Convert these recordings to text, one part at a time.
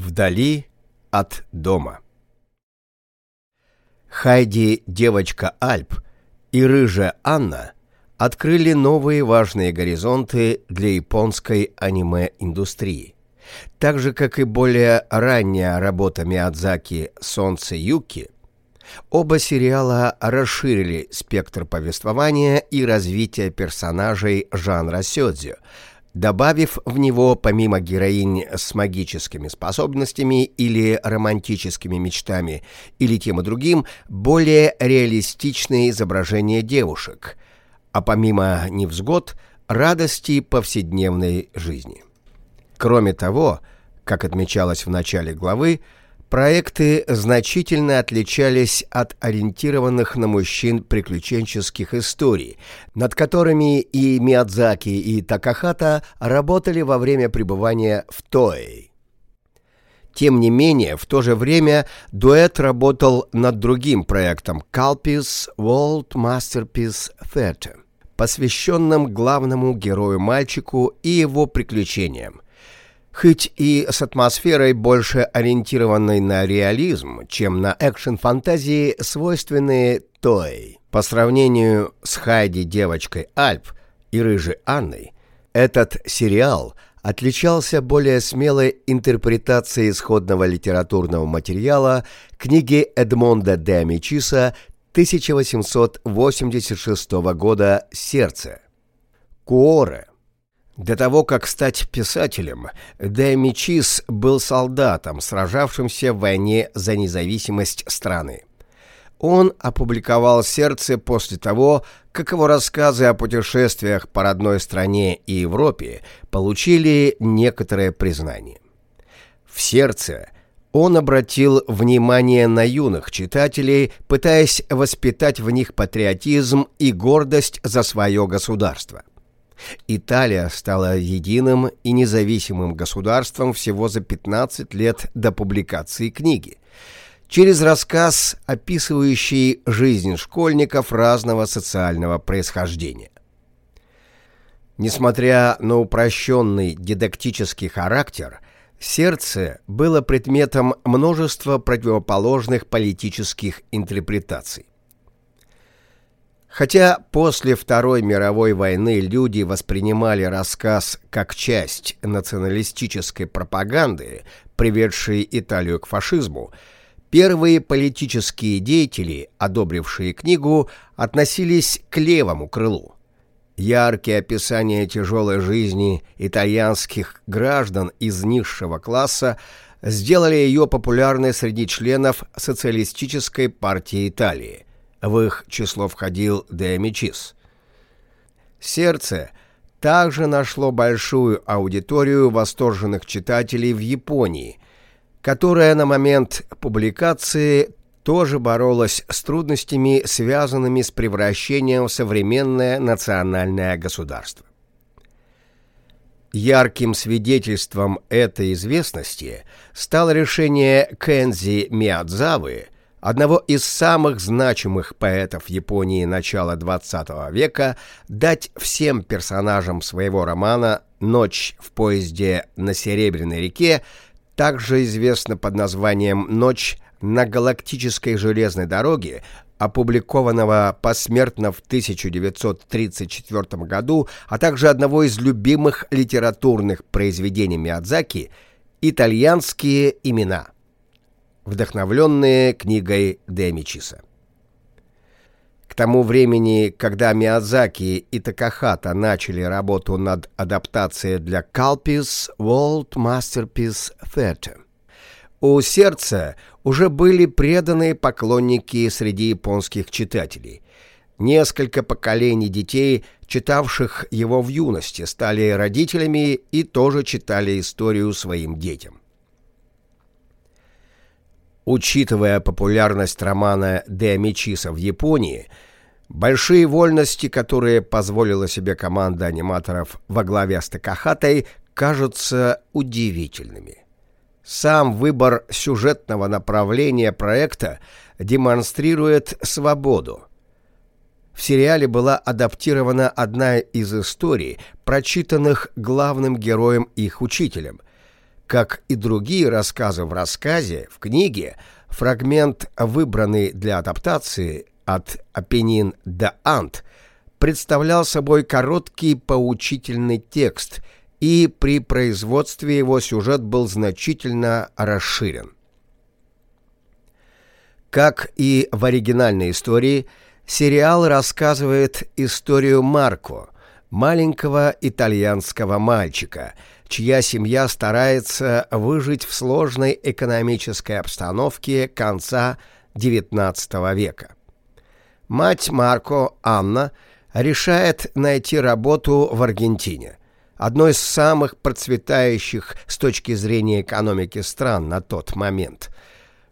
Вдали от дома. Хайди, девочка Альп и рыжая Анна открыли новые важные горизонты для японской аниме-индустрии. Так же, как и более ранняя работа Миядзаки «Солнце Юки», оба сериала расширили спектр повествования и развития персонажей жанра сёдзю – добавив в него помимо героинь с магическими способностями или романтическими мечтами, или тем и другим, более реалистичные изображения девушек, а помимо невзгод, радости повседневной жизни. Кроме того, как отмечалось в начале главы, Проекты значительно отличались от ориентированных на мужчин приключенческих историй, над которыми и Миядзаки, и Такахата работали во время пребывания в Тоэй. Тем не менее, в то же время дуэт работал над другим проектом Calpis World Masterpiece Theater, посвященным главному герою-мальчику и его приключениям, хоть и с атмосферой больше ориентированной на реализм, чем на экшен-фантазии, свойственные той. По сравнению с Хайди девочкой Альп и Рыжей Анной, этот сериал отличался более смелой интерпретацией исходного литературного материала книги Эдмонда де Амичиса 1886 года «Сердце». Куоре до того, как стать писателем, Де Мичис был солдатом, сражавшимся в войне за независимость страны. Он опубликовал «Сердце» после того, как его рассказы о путешествиях по родной стране и Европе получили некоторое признание. В «Сердце» он обратил внимание на юных читателей, пытаясь воспитать в них патриотизм и гордость за свое государство. Италия стала единым и независимым государством всего за 15 лет до публикации книги. Через рассказ, описывающий жизнь школьников разного социального происхождения. Несмотря на упрощенный дидактический характер, сердце было предметом множества противоположных политических интерпретаций. Хотя после Второй мировой войны люди воспринимали рассказ как часть националистической пропаганды, приведшей Италию к фашизму, первые политические деятели, одобрившие книгу, относились к левому крылу. Яркие описания тяжелой жизни итальянских граждан из низшего класса сделали ее популярной среди членов Социалистической партии Италии – в их число входил Де «Сердце» также нашло большую аудиторию восторженных читателей в Японии, которая на момент публикации тоже боролась с трудностями, связанными с превращением в современное национальное государство. Ярким свидетельством этой известности стало решение Кензи Миядзавы – одного из самых значимых поэтов Японии начала XX века, дать всем персонажам своего романа «Ночь в поезде на Серебряной реке», также известно под названием «Ночь на галактической железной дороге», опубликованного посмертно в 1934 году, а также одного из любимых литературных произведений Миядзаки «Итальянские имена» вдохновленные книгой Демичиса. К тому времени, когда Миядзаки и Такахата начали работу над адаптацией для Calpis World Masterpiece Theater, у сердца уже были преданные поклонники среди японских читателей. Несколько поколений детей, читавших его в юности, стали родителями и тоже читали историю своим детям. Учитывая популярность романа Де Мичиса в Японии, большие вольности, которые позволила себе команда аниматоров во главе с Такахатой, кажутся удивительными. Сам выбор сюжетного направления проекта демонстрирует свободу. В сериале была адаптирована одна из историй, прочитанных главным героем их учителем – Как и другие рассказы в рассказе, в книге, фрагмент, выбранный для адаптации от Апеннин до Ант, представлял собой короткий поучительный текст, и при производстве его сюжет был значительно расширен. Как и в оригинальной истории, сериал рассказывает историю Марко, маленького итальянского мальчика, чья семья старается выжить в сложной экономической обстановке конца XIX века. Мать Марко, Анна, решает найти работу в Аргентине, одной из самых процветающих с точки зрения экономики стран на тот момент,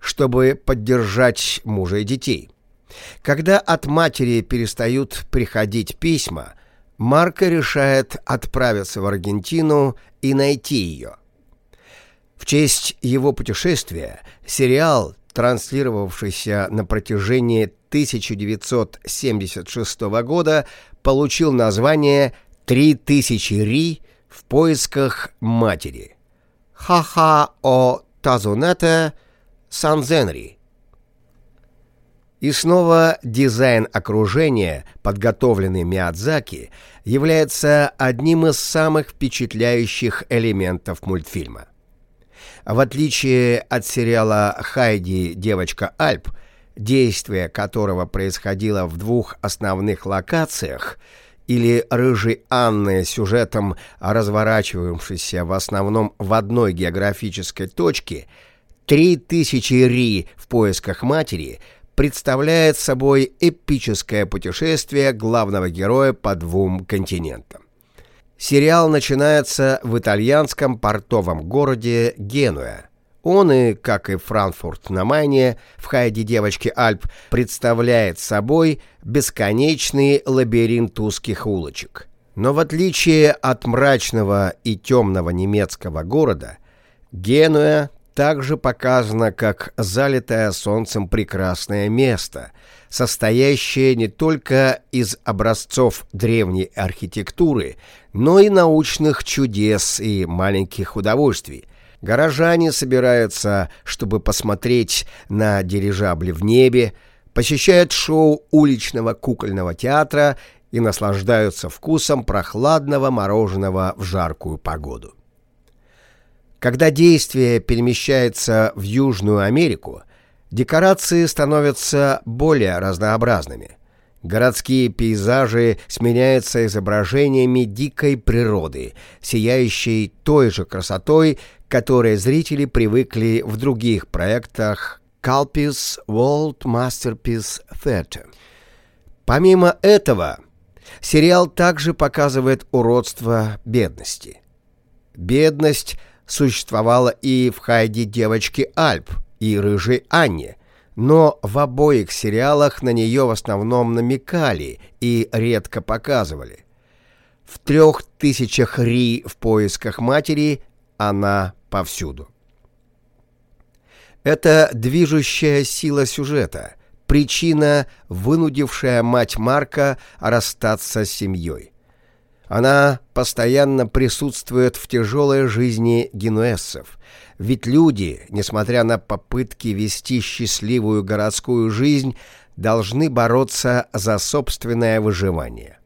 чтобы поддержать мужа и детей. Когда от матери перестают приходить письма, Марко решает отправиться в Аргентину и найти ее. В честь его путешествия сериал, транслировавшийся на протяжении 1976 года, получил название «Три тысячи Ри в поисках матери». «Ха-ха о Тазунете Санзенри». И снова дизайн окружения, подготовленный Миядзаки, является одним из самых впечатляющих элементов мультфильма. В отличие от сериала «Хайди. Девочка Альп», действие которого происходило в двух основных локациях, или «Рыжий Анны» сюжетом, разворачивавшийся в основном в одной географической точке, «Три тысячи Ри в поисках матери» представляет собой эпическое путешествие главного героя по двум континентам. Сериал начинается в итальянском портовом городе Генуя. Он и, как и Франкфурт на Майне, в Хайде девочки Альп, представляет собой бесконечный лабиринт узких улочек. Но в отличие от мрачного и темного немецкого города, Генуя также показано как залитое солнцем прекрасное место, состоящее не только из образцов древней архитектуры, но и научных чудес и маленьких удовольствий. Горожане собираются, чтобы посмотреть на дирижабли в небе, посещают шоу уличного кукольного театра и наслаждаются вкусом прохладного мороженого в жаркую погоду. Когда действие перемещается в Южную Америку, декорации становятся более разнообразными. Городские пейзажи сменяются изображениями дикой природы, сияющей той же красотой, которой зрители привыкли в других проектах Calpis World Masterpiece Theatre. Помимо этого, сериал также показывает уродство бедности. Бедность – существовала и в Хайде девочки Альп и Рыжей Анне, но в обоих сериалах на нее в основном намекали и редко показывали. В трех тысячах Ри в поисках матери она повсюду. Это движущая сила сюжета, причина, вынудившая мать Марка расстаться с семьей. Она постоянно присутствует в тяжелой жизни генуэзцев, ведь люди, несмотря на попытки вести счастливую городскую жизнь, должны бороться за собственное выживание.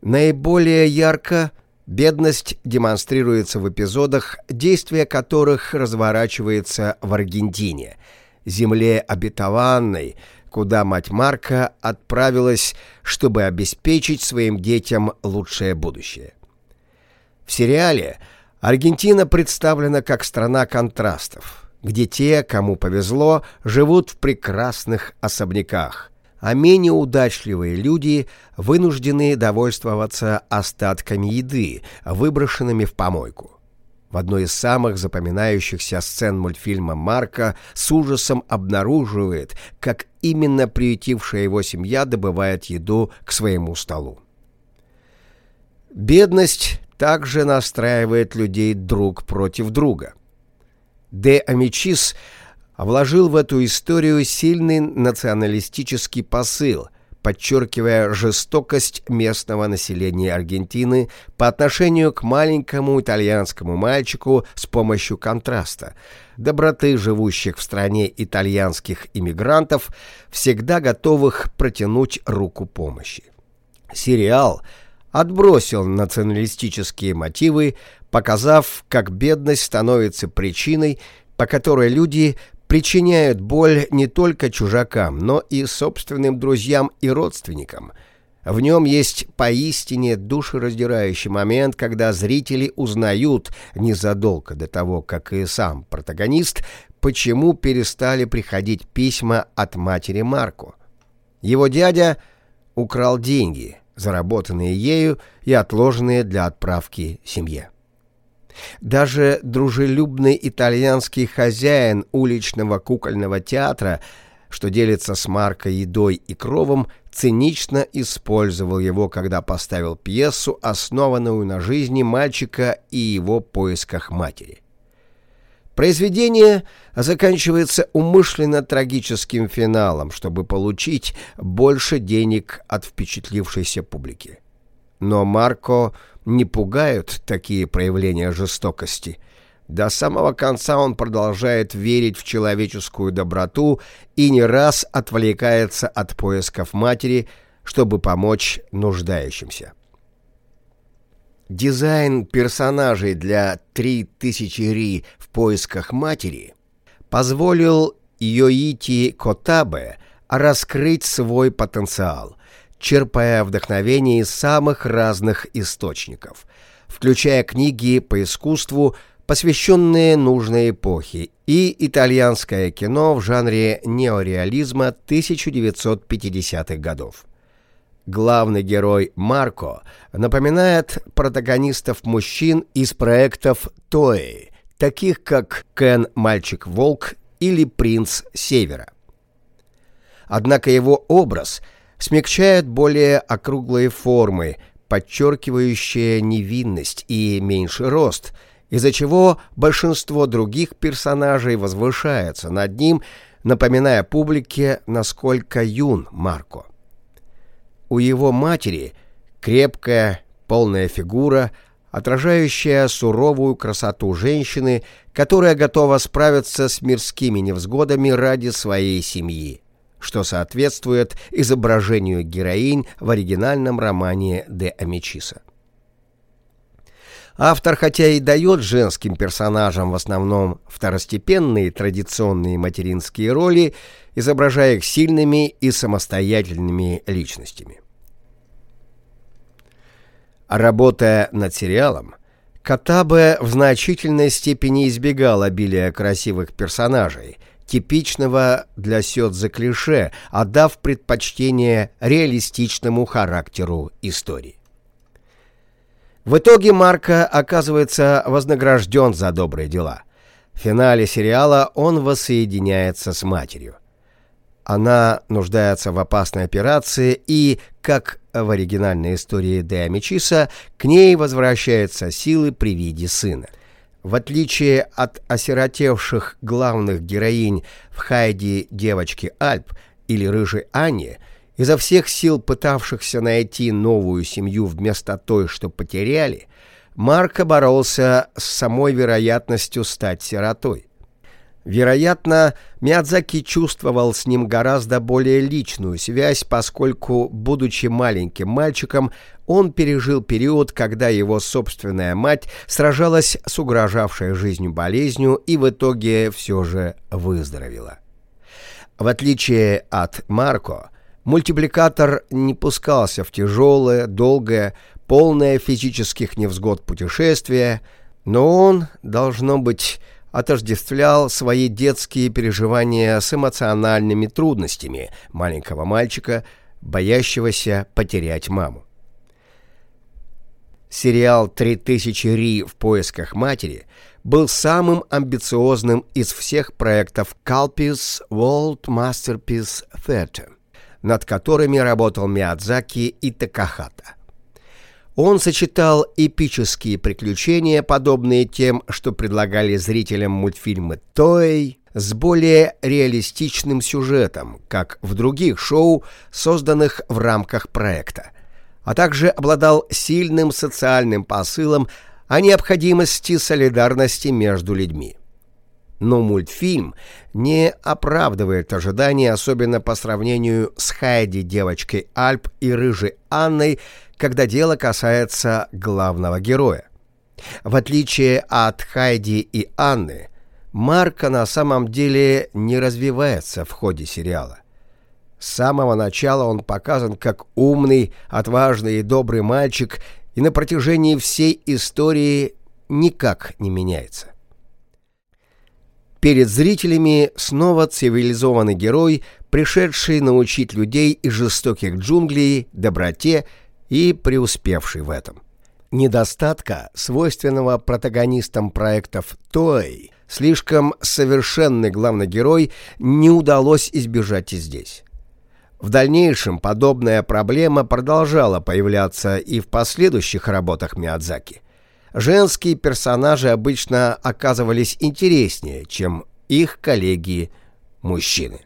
Наиболее ярко бедность демонстрируется в эпизодах, действие которых разворачивается в Аргентине, земле обетованной, куда мать Марка отправилась, чтобы обеспечить своим детям лучшее будущее. В сериале Аргентина представлена как страна контрастов, где те, кому повезло, живут в прекрасных особняках, а менее удачливые люди вынуждены довольствоваться остатками еды, выброшенными в помойку. В одной из самых запоминающихся сцен мультфильма Марка с ужасом обнаруживает, как именно приютившая его семья добывает еду к своему столу. Бедность также настраивает людей друг против друга. Де Амичис вложил в эту историю сильный националистический посыл, подчеркивая жестокость местного населения Аргентины по отношению к маленькому итальянскому мальчику с помощью контраста, доброты живущих в стране итальянских иммигрантов, всегда готовых протянуть руку помощи. Сериал отбросил националистические мотивы, показав, как бедность становится причиной, по которой люди причиняют боль не только чужакам, но и собственным друзьям и родственникам. В нем есть поистине душераздирающий момент, когда зрители узнают незадолго до того, как и сам протагонист, почему перестали приходить письма от матери Марко. Его дядя украл деньги, заработанные ею и отложенные для отправки семье. Даже дружелюбный итальянский хозяин уличного кукольного театра, что делится с Марко едой и кровом, цинично использовал его, когда поставил пьесу, основанную на жизни мальчика и его поисках матери. Произведение заканчивается умышленно трагическим финалом, чтобы получить больше денег от впечатлившейся публики. Но Марко не пугают такие проявления жестокости. До самого конца он продолжает верить в человеческую доброту и не раз отвлекается от поисков матери, чтобы помочь нуждающимся. Дизайн персонажей для «3000 Ри в поисках матери» позволил Йоити Котабе раскрыть свой потенциал, черпая вдохновение из самых разных источников, включая книги по искусству, посвященные нужной эпохе, и итальянское кино в жанре неореализма 1950-х годов. Главный герой Марко напоминает протагонистов мужчин из проектов Тои, таких как Кен Мальчик-Волк или Принц Севера. Однако его образ – смягчает более округлые формы, подчеркивающие невинность и меньший рост, из-за чего большинство других персонажей возвышается над ним, напоминая публике, насколько юн Марко. У его матери крепкая, полная фигура, отражающая суровую красоту женщины, которая готова справиться с мирскими невзгодами ради своей семьи что соответствует изображению героинь в оригинальном романе Де Амичиса. Автор, хотя и дает женским персонажам в основном второстепенные традиционные материнские роли, изображая их сильными и самостоятельными личностями. Работая над сериалом, Катабе в значительной степени избегал обилия красивых персонажей, типичного для Сёдзе клише, отдав предпочтение реалистичному характеру истории. В итоге Марко оказывается вознагражден за добрые дела. В финале сериала он воссоединяется с матерью. Она нуждается в опасной операции и, как в оригинальной истории Де Амичиса, к ней возвращаются силы при виде сына. В отличие от осиротевших главных героинь в Хайди девочки Альп или Рыжей Анне, изо всех сил пытавшихся найти новую семью вместо той, что потеряли, Марко боролся с самой вероятностью стать сиротой. Вероятно, Миядзаки чувствовал с ним гораздо более личную связь, поскольку, будучи маленьким мальчиком, он пережил период, когда его собственная мать сражалась с угрожавшей жизнью болезнью и в итоге все же выздоровела. В отличие от Марко, мультипликатор не пускался в тяжелое, долгое, полное физических невзгод путешествие, но он, должно быть, отождествлял свои детские переживания с эмоциональными трудностями маленького мальчика, боящегося потерять маму. Сериал «3000 Ри в поисках матери» был самым амбициозным из всех проектов Calpis World Masterpiece Theatre, над которыми работал Миядзаки и Такахата. Он сочетал эпические приключения, подобные тем, что предлагали зрителям мультфильмы «Той», с более реалистичным сюжетом, как в других шоу, созданных в рамках проекта, а также обладал сильным социальным посылом о необходимости солидарности между людьми. Но мультфильм не оправдывает ожиданий, особенно по сравнению с Хайди, девочкой Альп и Рыжей Анной, когда дело касается главного героя. В отличие от Хайди и Анны, Марка на самом деле не развивается в ходе сериала. С самого начала он показан как умный, отважный и добрый мальчик, и на протяжении всей истории никак не меняется. Перед зрителями снова цивилизованный герой, пришедший научить людей из жестоких джунглей доброте и преуспевший в этом. Недостатка, свойственного протагонистам проектов Той, слишком совершенный главный герой, не удалось избежать и здесь. В дальнейшем подобная проблема продолжала появляться и в последующих работах Миядзаки. Женские персонажи обычно оказывались интереснее, чем их коллеги-мужчины.